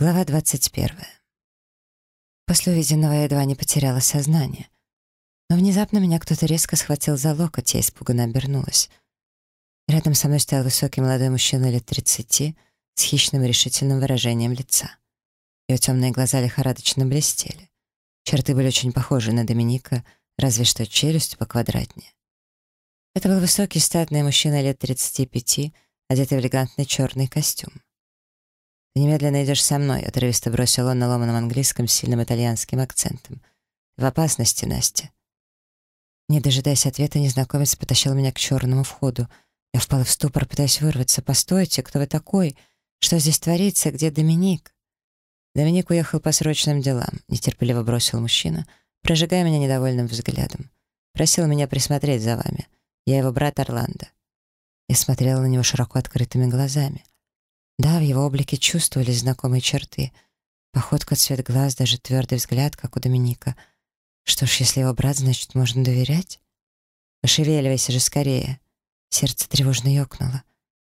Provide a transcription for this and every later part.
Глава 21. После увиденного я едва не потеряла сознание. Но внезапно меня кто-то резко схватил за локоть, я испуганно обернулась. Рядом со мной стоял высокий молодой мужчина лет 30 с хищным решительным выражением лица. Его темные глаза лихорадочно блестели. Черты были очень похожи на Доминика, разве что челюсть поквадратнее. Это был высокий статный мужчина лет 35, одетый в элегантный черный костюм. «Ты немедленно идешь со мной», — отрывисто бросил он на ломаном английском с сильным итальянским акцентом. «В опасности, Настя». Не дожидаясь ответа, незнакомец потащил меня к черному входу. Я впала в ступор, пытаясь вырваться. «Постойте, кто вы такой? Что здесь творится? Где Доминик?» Доминик уехал по срочным делам, нетерпеливо бросил мужчина, прожигая меня недовольным взглядом. Просил меня присмотреть за вами. Я его брат Орландо. Я смотрела на него широко открытыми глазами. Да, в его облике чувствовались знакомые черты. Походка, цвет глаз, даже твердый взгляд, как у Доминика. Что ж, если его брат, значит, можно доверять? Пошевеливайся же скорее. Сердце тревожно ёкнуло.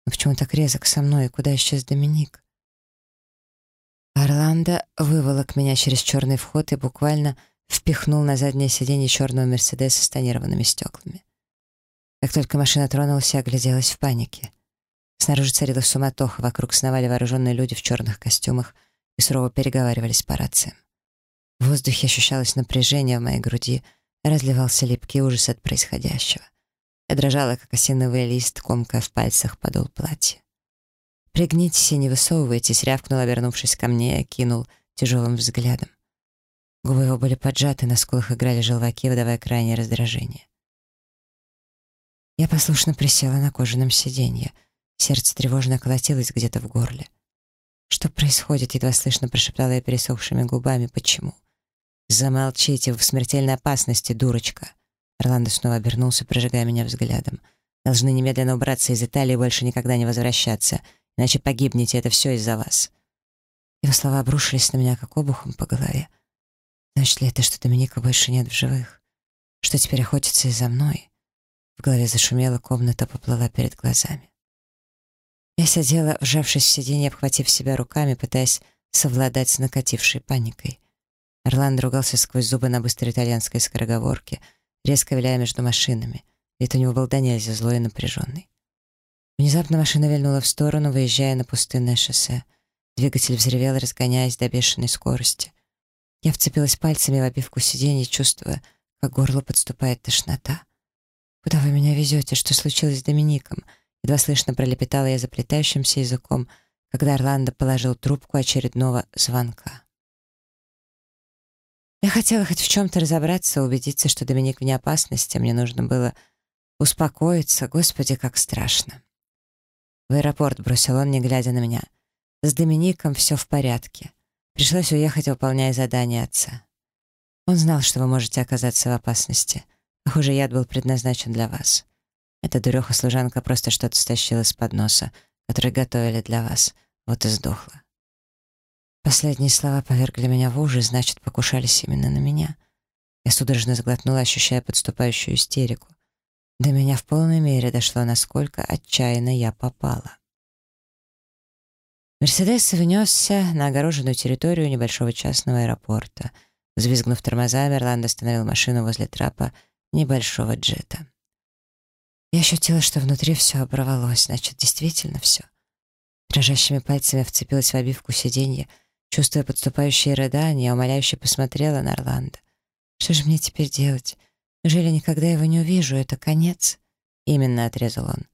Но почему так резок со мной, и куда исчез Доминик? Орландо выволок меня через черный вход и буквально впихнул на заднее сиденье черного Мерседеса с тонированными стеклами. Как только машина тронулась, я огляделась в панике. Снаружи царила суматоха, вокруг сновали вооруженные люди в черных костюмах и сурово переговаривались по рациям. В воздухе ощущалось напряжение в моей груди, разливался липкий ужас от происходящего. Я дрожала, как осиновый лист, комкая в пальцах подол платья. «Пригнитесь и не высовывайтесь», — рявкнул, обернувшись ко мне, и кинул тяжелым взглядом. Губы его были поджаты, на скулах играли желваки, выдавая крайнее раздражение. Я послушно присела на кожаном сиденье. Сердце тревожно колотилось где-то в горле. «Что происходит?» — едва слышно прошептала я пересохшими губами. «Почему?» «Замолчите, вы в смертельной опасности, дурочка!» Орландо снова обернулся, прожигая меня взглядом. «Должны немедленно убраться из Италии и больше никогда не возвращаться, иначе погибнете, это все из-за вас». Его слова обрушились на меня, как обухом по голове. Значит ли это, что Доминика больше нет в живых? Что теперь охотится и за мной? В голове зашумело, комната поплыла перед глазами. Я сидела, вжавшись в сиденье, обхватив себя руками, пытаясь совладать с накатившей паникой. Орлан ругался сквозь зубы на быстрой итальянской скороговорке, резко виляя между машинами. Вид у него был до нельзя злой и напряженный. Внезапно машина вильнула в сторону, выезжая на пустынное шоссе. Двигатель взревел, разгоняясь до бешеной скорости. Я вцепилась пальцами в обивку сиденья, чувствуя, как горло подступает тошнота. «Куда вы меня везете? Что случилось с Домиником?» Едва слышно пролепетала я заплетающимся языком, когда Орландо положил трубку очередного звонка. Я хотела хоть в чем-то разобраться, убедиться, что Доминик вне опасности, мне нужно было успокоиться. Господи, как страшно. В аэропорт бросил он, не глядя на меня. С Домиником все в порядке. Пришлось уехать, выполняя задание отца. Он знал, что вы можете оказаться в опасности. Похоже, яд был предназначен для вас. Эта дуреха-служанка просто что-то стащила с подноса, который готовили для вас. Вот и сдохла. Последние слова повергли меня в ужас, значит, покушались именно на меня. Я судорожно сглотнула, ощущая подступающую истерику. До меня в полной мере дошло, насколько отчаянно я попала. Мерседес внесся на огороженную территорию небольшого частного аэропорта. Взвизгнув тормозами, Орландо остановил машину возле трапа небольшого джета. Я ощутила, что внутри все оборвалось, значит, действительно все. Дрожащими пальцами вцепилась в обивку сиденья, чувствуя подступающие рыдания, умоляюще посмотрела на Орландо. «Что же мне теперь делать? Неужели никогда его не увижу? Это конец?» Именно отрезал он.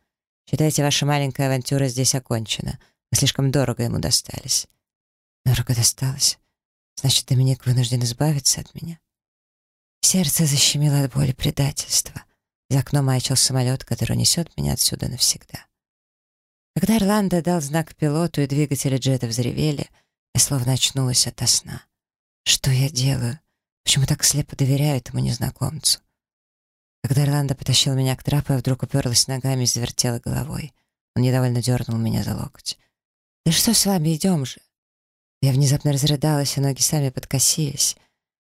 «Считайте, ваша маленькая авантюра здесь окончена. Вы слишком дорого ему достались». «Дорого досталось? Значит, Доминик вынужден избавиться от меня?» Сердце защемило от боли предательства. За окном маячил самолет, который несет меня отсюда навсегда. Когда Орландо дал знак пилоту и двигатели джета взревели, я словно очнулась ото сна. Что я делаю? Почему так слепо доверяю этому незнакомцу? Когда Орландо потащил меня к трапу, я вдруг уперлась ногами и завертела головой. Он недовольно дернул меня за локоть. «Да что с вами, идем же!» Я внезапно разрыдалась, и ноги сами подкосились.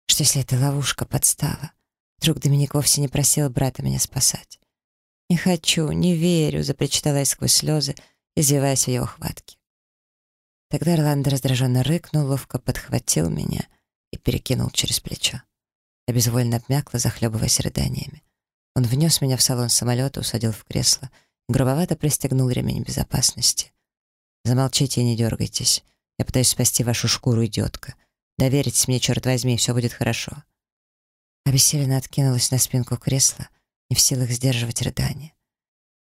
Что если это ловушка, подстава? Вдруг Доминик вовсе не просил брата меня спасать. «Не хочу, не верю», — запричитала я сквозь слезы, извиваясь в его хватке. Тогда Орландо раздраженно рыкнул, ловко подхватил меня и перекинул через плечо. Я безвольно обмякла, захлебываясь рыданиями. Он внес меня в салон самолета, усадил в кресло грубовато пристегнул ремень безопасности. «Замолчите и не дергайтесь. Я пытаюсь спасти вашу шкуру, идиотка. Доверитесь мне, черт возьми, все будет хорошо». Обессиленно откинулась на спинку кресла, не в силах сдерживать рыдания.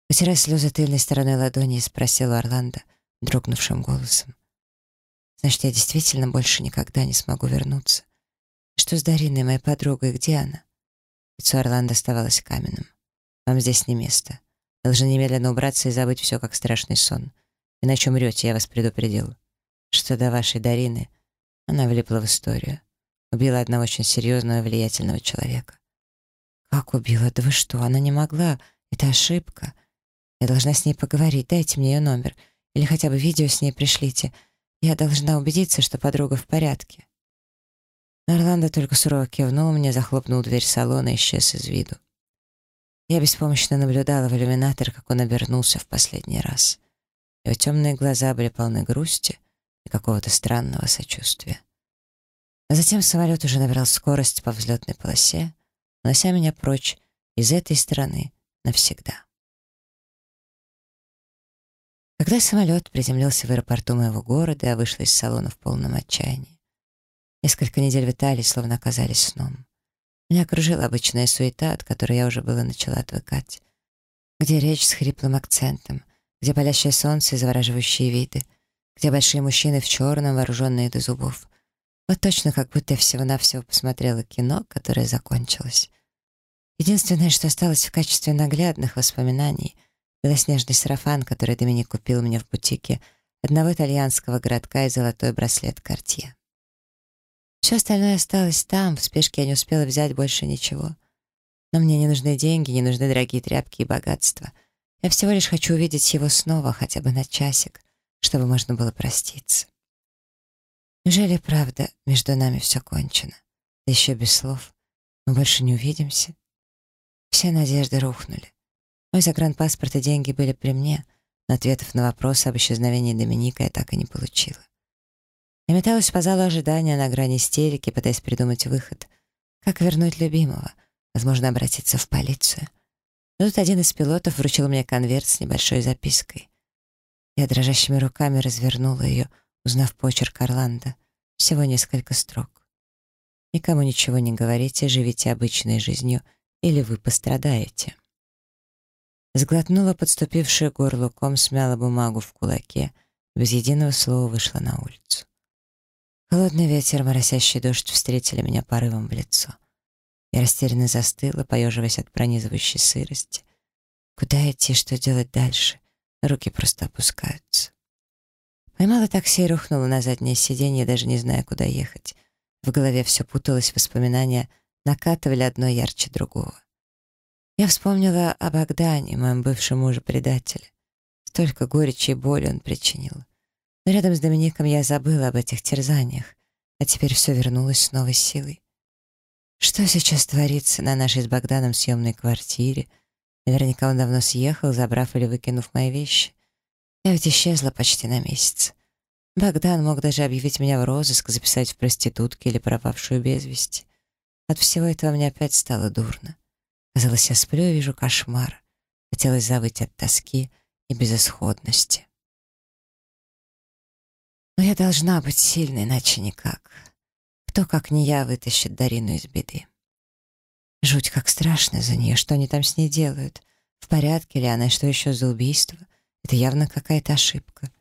Вытирая слезы тыльной стороной ладони, спросила Орландо дрогнувшим голосом. «Значит, я действительно больше никогда не смогу вернуться. Что с Дариной, моей подругой, где она?» Лицо Орландо оставалось каменным. «Вам здесь не место. Должны немедленно убраться и забыть все, как страшный сон. Иначе умрете, я вас предупредил. Что до вашей Дарины, она влипла в историю. Убила одного очень серьезного и влиятельного человека. «Как убила? Да вы что? Она не могла. Это ошибка. Я должна с ней поговорить. Дайте мне ее номер. Или хотя бы видео с ней пришлите. Я должна убедиться, что подруга в порядке». Орландо только сурово кивнул мне, захлопнул дверь салона и исчез из виду. Я беспомощно наблюдала в иллюминатор, как он обернулся в последний раз. Его темные глаза были полны грусти и какого-то странного сочувствия. Затем самолет уже набрал скорость по взлетной полосе, унося меня прочь из этой страны навсегда. Когда самолет приземлился в аэропорту моего города, я вышла из салона в полном отчаянии. Несколько недель в Италии словно оказались сном. Меня окружила обычная суета, от которой я уже было начала отвыкать. Где речь с хриплым акцентом, где палящее солнце и завораживающие виды, где большие мужчины в черном, вооруженные до зубов, вот точно как будто я всего-навсего посмотрела кино, которое закончилось. Единственное, что осталось в качестве наглядных воспоминаний — белоснежный сарафан, который Доминик купил мне в бутике одного итальянского городка и золотой браслет Cartier. Все остальное осталось там, в спешке я не успела взять больше ничего. Но мне не нужны деньги, не нужны дорогие тряпки и богатства. Я всего лишь хочу увидеть его снова, хотя бы на часик, чтобы можно было проститься. Неужели правда между нами все кончено? Да еще без слов. Мы больше не увидимся. Все надежды рухнули. Мой загранпаспорт и деньги были при мне, но ответов на вопросы об исчезновении Доминика я так и не получила. Я металась по залу ожидания на грани истерики, пытаясь придумать выход. Как вернуть любимого? Возможно, обратиться в полицию. Но тут один из пилотов вручил мне конверт с небольшой запиской. Я дрожащими руками развернула ее, узнав почерк Орландо. Всего несколько строк. Никому ничего не говорите, живите обычной жизнью, или вы пострадаете. Сглотнула подступившую горло ком, смяла бумагу в кулаке, без единого слова вышла на улицу. Холодный ветер, моросящий дождь встретили меня порывом в лицо. Я растерянно застыла, поеживаясь от пронизывающей сырости. Куда идти, что делать дальше? Руки просто опускаются. Поймала такси и рухнула на заднее сиденье, даже не зная, куда ехать. В голове все путалось, воспоминания накатывали одно ярче другого. Я вспомнила о Богдане, моем бывшем муже-предателе. Столько горечи и боли он причинил. Но рядом с Домиником я забыла об этих терзаниях, а теперь все вернулось с новой силой. Что сейчас творится на нашей с Богданом съемной квартире? Наверняка он давно съехал, забрав или выкинув мои вещи. Я ведь исчезла почти на месяц. Богдан мог даже объявить меня в розыск, записать в проститутки или пропавшую без вести. От всего этого мне опять стало дурно. Казалось, я сплю и вижу кошмар. Хотелось забыть от тоски и безысходности. Но я должна быть сильной, иначе никак. Кто, как не я, вытащит Дарину из беды? Жуть, как страшно за нее, что они там с ней делают. В порядке ли она, что еще за убийство? Это явно какая-то ошибка.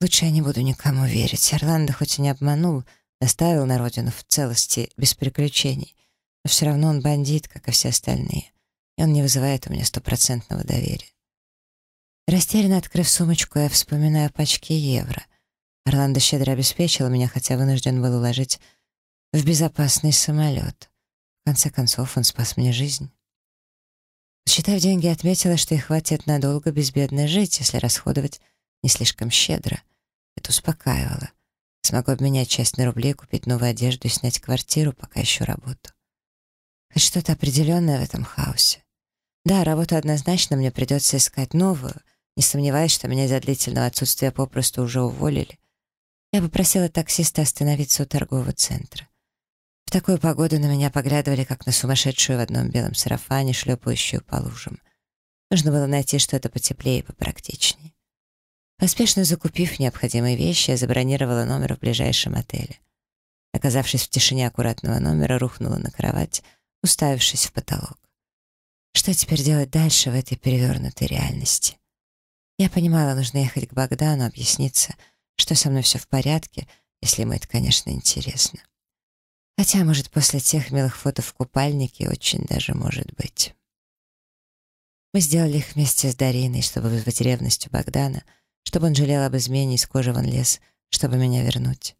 Лучше я не буду никому верить. Орландо хоть и не обманул, доставил на родину в целости, без приключений, но все равно он бандит, как и все остальные, и он не вызывает у меня стопроцентного доверия. Растерянно открыв сумочку, я вспоминаю пачки евро. Орландо щедро обеспечил меня, хотя вынужден был уложить в безопасный самолет. В конце концов, он спас мне жизнь. Считав деньги, отметила, что их хватит надолго безбедно жить, если расходовать не слишком щедро. Это успокаивало. Смогу обменять часть на рубли, купить новую одежду и снять квартиру, пока ищу работу. Хоть что-то определенное в этом хаосе. Да, работу однозначно мне придется искать новую, не сомневаясь, что меня из-за длительного отсутствия попросту уже уволили. Я попросила таксиста остановиться у торгового центра. Такую погоду на меня поглядывали, как на сумасшедшую в одном белом сарафане, шлепающую по лужам. Нужно было найти что-то потеплее и попрактичнее. Поспешно закупив необходимые вещи, я забронировала номер в ближайшем отеле. Оказавшись в тишине аккуратного номера, рухнула на кровать, уставившись в потолок. Что теперь делать дальше в этой перевернутой реальности? Я понимала, нужно ехать к Богдану, объясниться, что со мной все в порядке, если ему это, конечно, интересно. Хотя, может, после тех милых фото в купальнике очень даже может быть. Мы сделали их вместе с Дариной, чтобы вызвать ревность у Богдана, чтобы он жалел об измене из кожи вон лес, чтобы меня вернуть.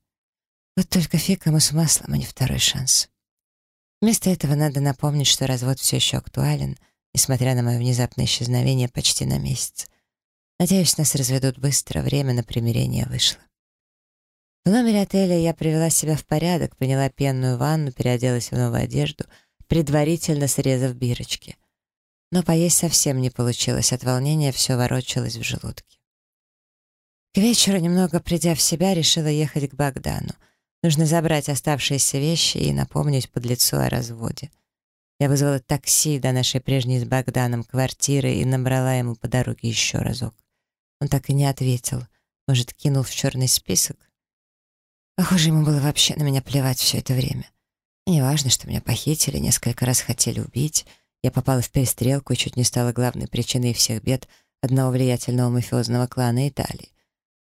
Вот только фиг ему с маслом, а не второй шанс. Вместо этого надо напомнить, что развод все еще актуален, несмотря на мое внезапное исчезновение почти на месяц. Надеюсь, нас разведут быстро, время на примирение вышло. В номере отеля я привела себя в порядок, приняла пенную ванну, переоделась в новую одежду, предварительно срезав бирочки. Но поесть совсем не получилось, от волнения все ворочалось в желудке. К вечеру, немного придя в себя, решила ехать к Богдану — Нужно забрать оставшиеся вещи и напомнить под лицо о разводе. Я вызвала такси до нашей прежней с Богданом квартиры и набрала ему по дороге еще разок. Он так и не ответил. Может, кинул в черный список? Похоже, ему было вообще на меня плевать все это время. Неважно, что меня похитили, несколько раз хотели убить. Я попала в перестрелку и чуть не стала главной причиной всех бед одного влиятельного мафиозного клана Италии.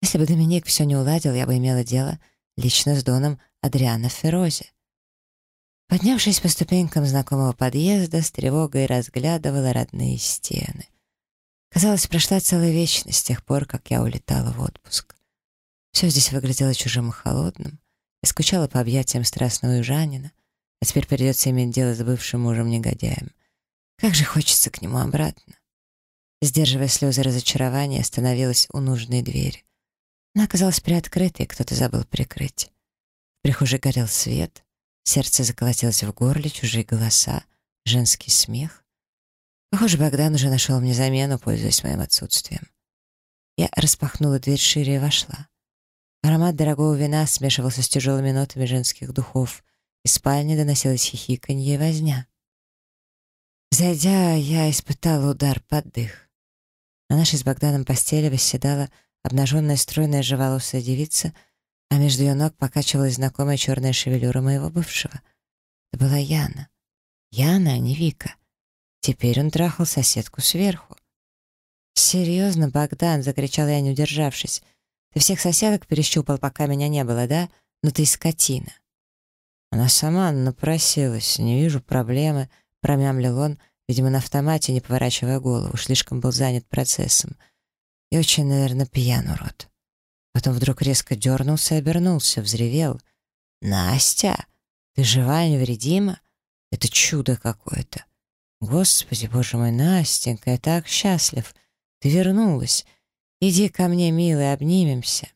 Если бы Доминик все не уладил, я бы имела дело лично с доном Адриана Ферози. Поднявшись по ступенькам знакомого подъезда, с тревогой разглядывала родные стены. Казалось, прошла целая вечность с тех пор, как я улетала в отпуск. Все здесь выглядело чужим и холодным. Я скучала по объятиям страстного южанина, а теперь придется иметь дело с бывшим мужем-негодяем. Как же хочется к нему обратно. Сдерживая слезы разочарования, остановилась у нужной двери. Она оказалась приоткрытой, кто-то забыл прикрыть. В прихожей горел свет, сердце заколотилось в горле, чужие голоса, женский смех. Похоже, Богдан уже нашел мне замену, пользуясь моим отсутствием. Я распахнула дверь шире и вошла. Аромат дорогого вина смешивался с тяжелыми нотами женских духов. Из спальни доносилось хихиканье и возня. Зайдя, я испытала удар под дых. На нашей с Богданом постели восседала обнаженная стройная живолосая девица, а между ее ног покачивалась знакомая черная шевелюра моего бывшего. Это была Яна. Яна, а не Вика. Теперь он трахал соседку сверху. «Серьезно, Богдан?» — закричал я, не удержавшись. «Ты всех соседок перещупал, пока меня не было, да? Ну ты скотина!» Она сама напросилась, не вижу проблемы, промямлил он, видимо, на автомате, не поворачивая голову, слишком был занят процессом — и очень, наверное, пьян урод. Потом вдруг резко дернулся и обернулся, взревел. «Настя, ты жива и невредима? Это чудо какое-то! Господи, боже мой, Настенька, я так счастлив! Ты вернулась! Иди ко мне, милый, обнимемся!»